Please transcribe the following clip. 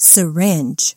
syringe.